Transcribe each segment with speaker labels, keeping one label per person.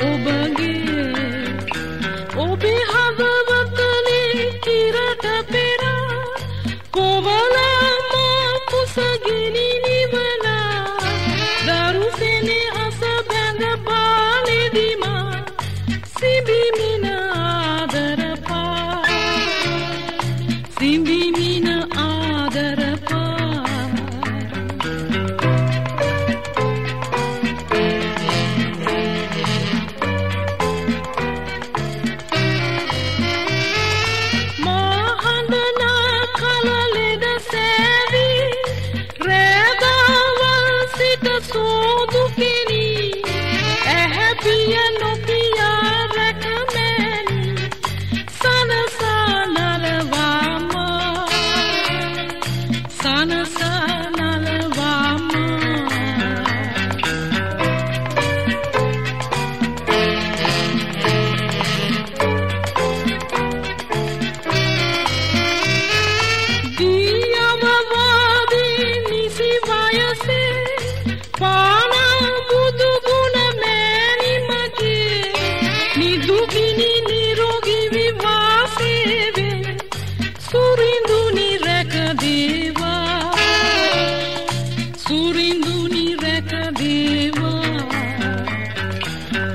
Speaker 1: ඔබගේ කොවලමා කුසගිනි නිවලා දරුසෙනේ අස බැඳ පාලෙදිමා todo feliz. සුරිඳුනි රැකදේවා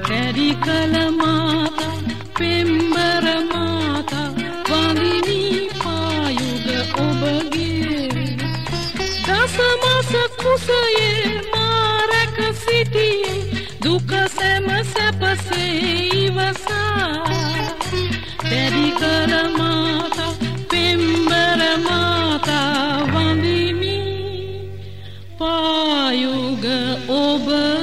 Speaker 1: දැඩි කළ මාතා පෙම්බර මාතා වඳිනි පායුග ඔබගේ. දසමස කුසයේ මාරක සිටියේ දුක සැම සැපසේ මාතා වඳිමි පායුග ඔබගේ